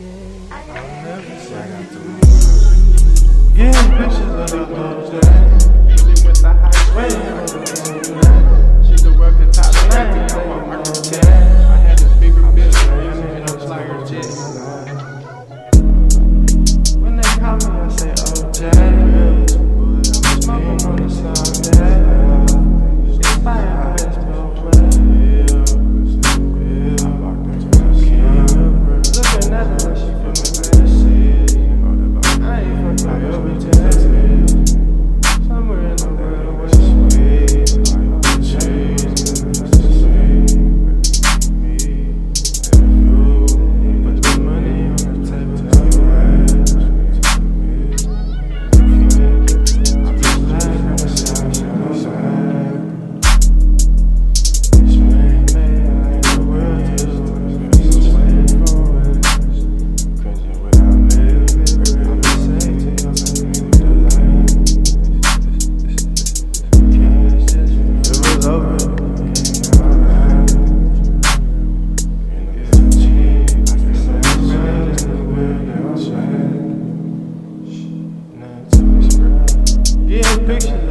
Yeah, bitches Yeah, pictures.